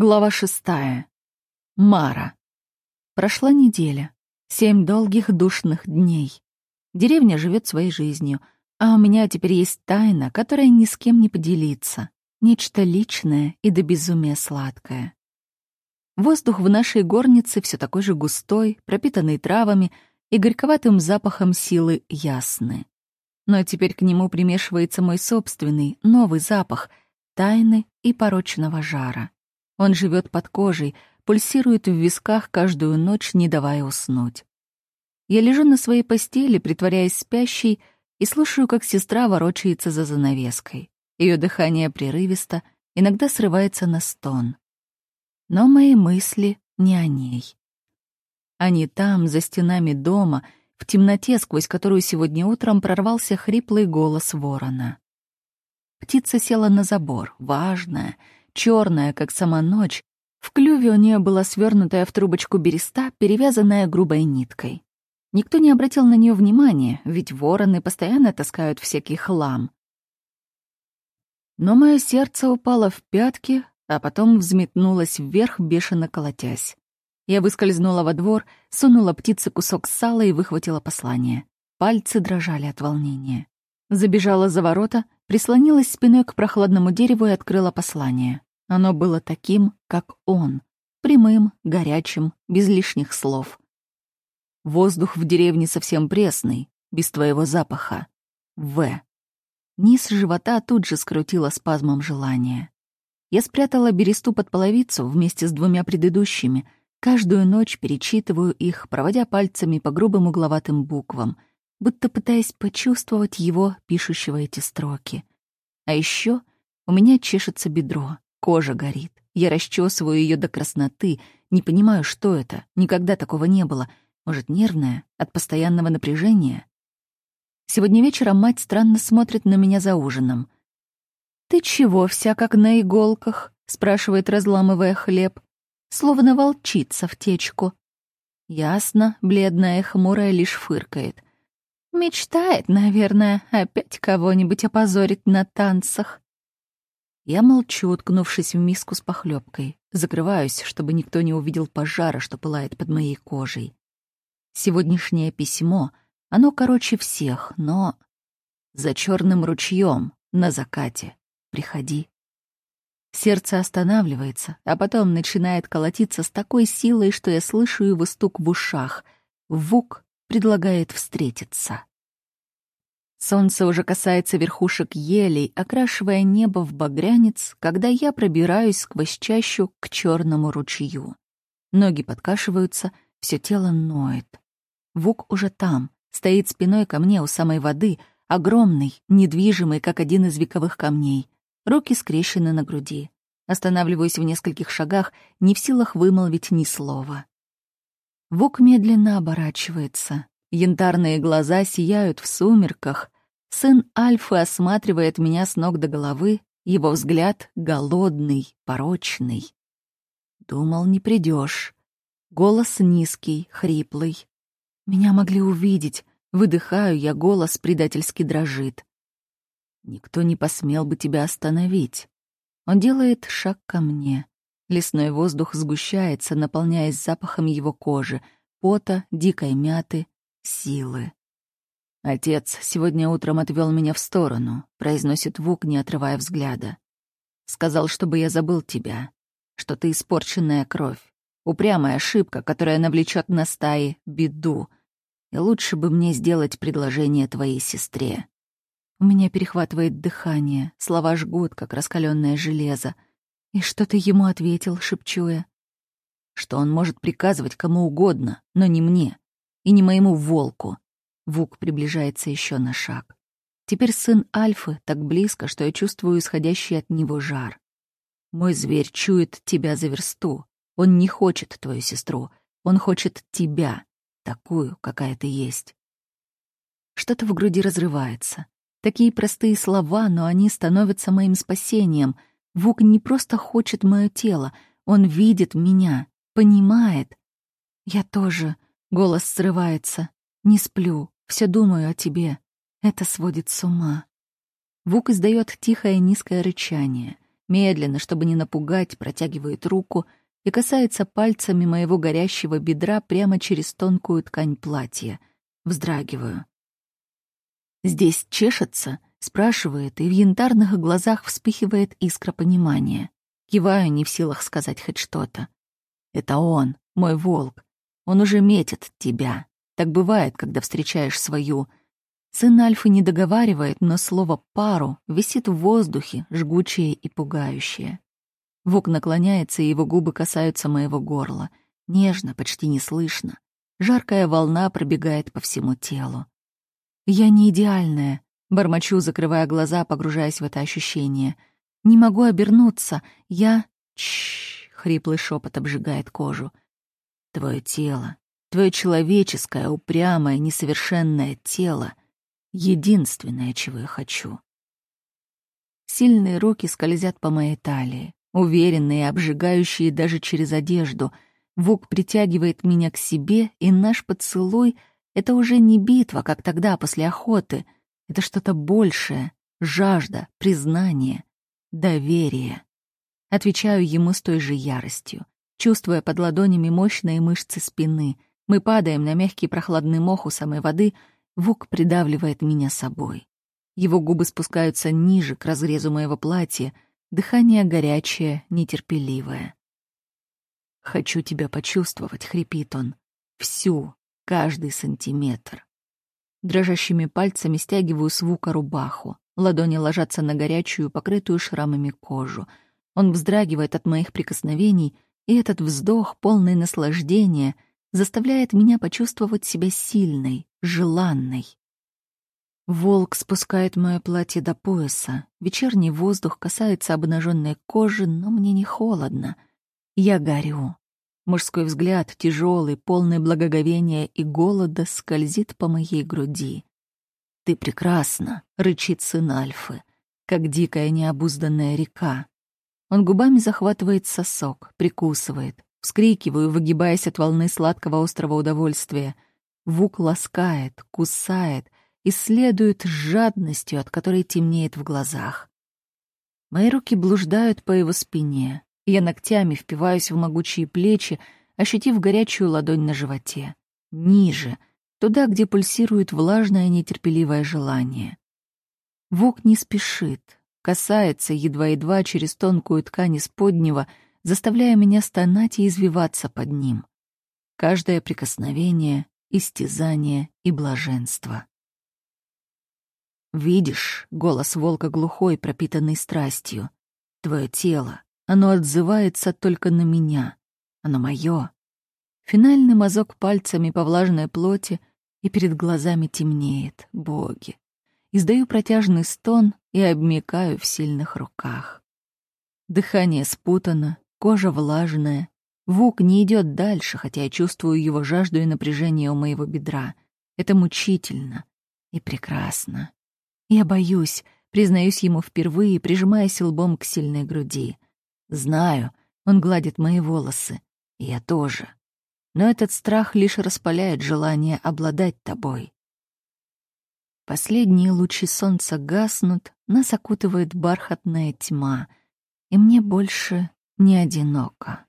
Глава шестая. Мара. Прошла неделя. Семь долгих душных дней. Деревня живет своей жизнью, а у меня теперь есть тайна, которая ни с кем не поделиться. Нечто личное и до безумия сладкое. Воздух в нашей горнице все такой же густой, пропитанный травами и горьковатым запахом силы ясны. Но теперь к нему примешивается мой собственный, новый запах — тайны и порочного жара. Он живет под кожей, пульсирует в висках каждую ночь, не давая уснуть. Я лежу на своей постели, притворяясь спящей, и слушаю, как сестра ворочается за занавеской. Ее дыхание прерывисто, иногда срывается на стон. Но мои мысли не о ней. Они там, за стенами дома, в темноте, сквозь которую сегодня утром прорвался хриплый голос ворона. Птица села на забор, важная — черная, как сама ночь. В клюве у нее была свернутая в трубочку береста, перевязанная грубой ниткой. Никто не обратил на нее внимания, ведь вороны постоянно таскают всякий хлам. Но мое сердце упало в пятки, а потом взметнулось вверх, бешено колотясь. Я выскользнула во двор, сунула птице кусок сала и выхватила послание. Пальцы дрожали от волнения. Забежала за ворота, прислонилась спиной к прохладному дереву и открыла послание. Оно было таким, как он, прямым, горячим, без лишних слов. Воздух в деревне совсем пресный, без твоего запаха. В. Низ живота тут же скрутило спазмом желания. Я спрятала бересту под половицу вместе с двумя предыдущими. Каждую ночь перечитываю их, проводя пальцами по грубым угловатым буквам, будто пытаясь почувствовать его, пишущего эти строки. А еще у меня чешется бедро. Кожа горит. Я расчесываю ее до красноты. Не понимаю, что это. Никогда такого не было. Может, нервная? От постоянного напряжения? Сегодня вечером мать странно смотрит на меня за ужином. «Ты чего вся как на иголках?» — спрашивает, разламывая хлеб. Словно волчица в течку. Ясно, бледная хмурая лишь фыркает. Мечтает, наверное, опять кого-нибудь опозорить на танцах. Я молчу, уткнувшись в миску с похлебкой. Закрываюсь, чтобы никто не увидел пожара, что пылает под моей кожей. Сегодняшнее письмо, оно короче всех, но... За черным ручьем на закате. Приходи. Сердце останавливается, а потом начинает колотиться с такой силой, что я слышу его стук в ушах. Вук предлагает встретиться. Солнце уже касается верхушек елей, окрашивая небо в багрянец, когда я пробираюсь сквозь чащу к черному ручью. Ноги подкашиваются, все тело ноет. Вук уже там, стоит спиной ко мне у самой воды, огромный, недвижимый, как один из вековых камней. Руки скрещены на груди. Останавливаюсь в нескольких шагах, не в силах вымолвить ни слова. Вук медленно оборачивается. Янтарные глаза сияют в сумерках. Сын Альфы осматривает меня с ног до головы, его взгляд голодный, порочный. Думал, не придешь. Голос низкий, хриплый. Меня могли увидеть. Выдыхаю я, голос предательски дрожит. Никто не посмел бы тебя остановить. Он делает шаг ко мне. Лесной воздух сгущается, наполняясь запахом его кожи, пота, дикой мяты, силы. «Отец сегодня утром отвел меня в сторону», — произносит Вук, не отрывая взгляда. «Сказал, чтобы я забыл тебя, что ты испорченная кровь, упрямая ошибка, которая навлечет на стаи беду, и лучше бы мне сделать предложение твоей сестре». У меня перехватывает дыхание, слова жгут, как раскаленное железо. «И что ты ему ответил?» — шепчу я. «Что он может приказывать кому угодно, но не мне и не моему волку. Вук приближается еще на шаг. Теперь сын Альфы так близко, что я чувствую исходящий от него жар. Мой зверь чует тебя за версту. Он не хочет твою сестру. Он хочет тебя, такую, какая ты есть. Что-то в груди разрывается. Такие простые слова, но они становятся моим спасением. Вук не просто хочет мое тело, он видит меня, понимает. Я тоже Голос срывается. Не сплю, все думаю о тебе. Это сводит с ума. Вук издает тихое низкое рычание. Медленно, чтобы не напугать, протягивает руку и касается пальцами моего горящего бедра прямо через тонкую ткань платья. Вздрагиваю. «Здесь чешется?» — спрашивает, и в янтарных глазах вспыхивает искра понимания. Киваю, не в силах сказать хоть что-то. «Это он, мой волк. Он уже метит тебя. Так бывает, когда встречаешь свою...» Сын Альфы не договаривает, но слово «пару» висит в воздухе, жгучее и пугающее. Вук наклоняется, и его губы касаются моего горла. Нежно, почти неслышно. Жаркая волна пробегает по всему телу. Я не идеальная, бормочу, закрывая глаза, погружаясь в это ощущение. Не могу обернуться. Я... Чш, хриплый шепот обжигает кожу. Твое тело, твое человеческое, упрямое, несовершенное тело — единственное, чего я хочу. Сильные руки скользят по моей талии, уверенные, обжигающие даже через одежду. Вук притягивает меня к себе, и наш поцелуй — это уже не битва, как тогда, после охоты. Это что-то большее. Жажда, признание, доверие. Отвечаю ему с той же яростью. Чувствуя под ладонями мощные мышцы спины, мы падаем на мягкий прохладный мох у самой воды, Вук придавливает меня собой. Его губы спускаются ниже, к разрезу моего платья, дыхание горячее, нетерпеливое. «Хочу тебя почувствовать», — хрипит он. «Всю, каждый сантиметр. Дрожащими пальцами стягиваю с рубаху. Ладони ложатся на горячую, покрытую шрамами кожу. Он вздрагивает от моих прикосновений, и этот вздох, полный наслаждения, заставляет меня почувствовать себя сильной, желанной. Волк спускает мое платье до пояса. Вечерний воздух касается обнаженной кожи, но мне не холодно. Я горю. Мужской взгляд, тяжелый, полный благоговения и голода, скользит по моей груди. «Ты прекрасна!» — рычит сын Альфы, как дикая необузданная река. Он губами захватывает сосок, прикусывает. Вскрикиваю, выгибаясь от волны сладкого острого удовольствия. Вук ласкает, кусает, исследует с жадностью, от которой темнеет в глазах. Мои руки блуждают по его спине, я ногтями впиваюсь в могучие плечи, ощутив горячую ладонь на животе. Ниже, туда, где пульсирует влажное нетерпеливое желание. Вок не спешит, касается едва-едва через тонкую ткань исподнего, заставляя меня стонать и извиваться под ним. Каждое прикосновение — истязание и блаженство. «Видишь?» — голос волка глухой, пропитанный страстью. «Твое тело, оно отзывается только на меня. Оно мое. Финальный мазок пальцами по влажной плоти, и перед глазами темнеет. Боги. Издаю протяжный стон и обмикаю в сильных руках. Дыхание спутано, кожа влажная. Вук не идет дальше, хотя я чувствую его жажду и напряжение у моего бедра. Это мучительно и прекрасно. Я боюсь, признаюсь ему впервые, прижимаясь лбом к сильной груди. Знаю, он гладит мои волосы. Я тоже. Но этот страх лишь распаляет желание обладать тобой. Последние лучи солнца гаснут, нас окутывает бархатная тьма, и мне больше не одиноко.